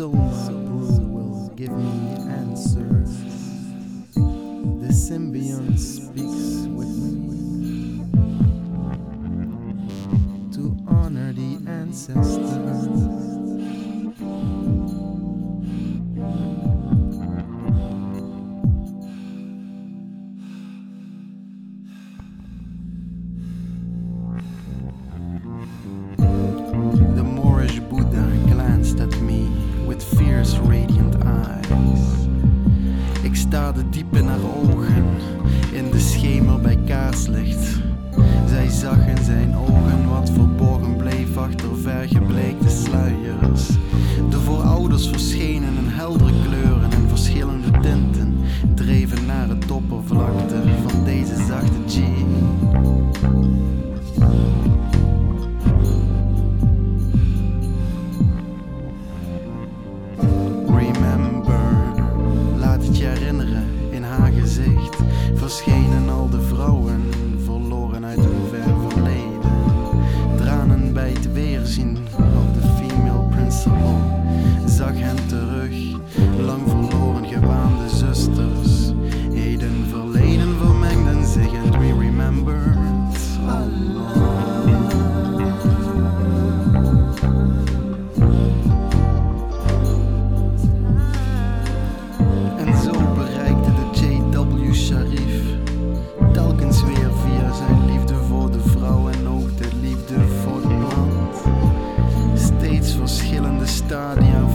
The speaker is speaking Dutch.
Soma brew will give me answers. The symbiont speaks with me to honor the ancestors. Radiant eyes. Ik staarde diep in haar ogen, in de schemer bij kaarslicht. Zij zag in zijn ogen wat verborgen bleef achter vergebleekte sluiers. Verschenen al de vrouwen, verloren uit een ver verleden. Tranen bij het weerzien op de female principle, zag hen terug, stadium